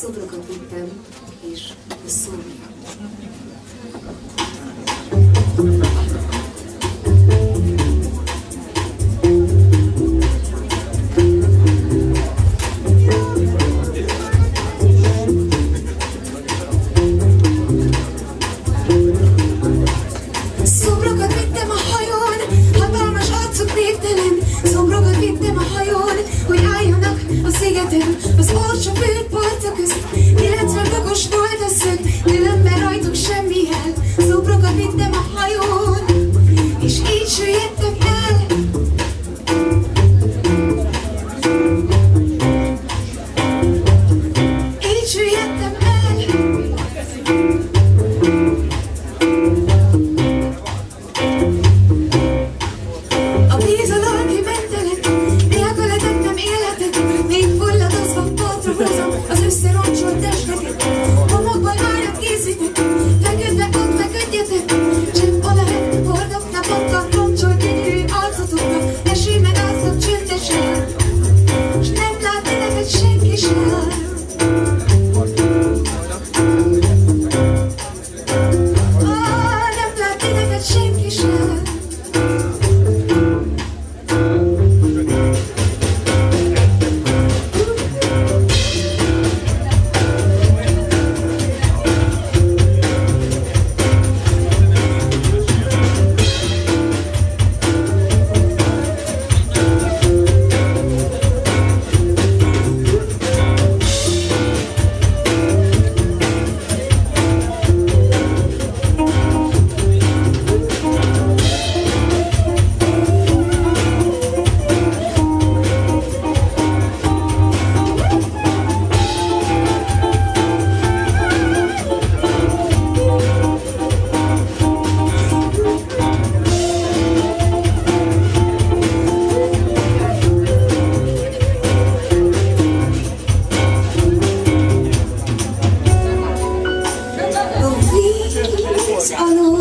Szobrokat vittem, és. Szobrokat It's a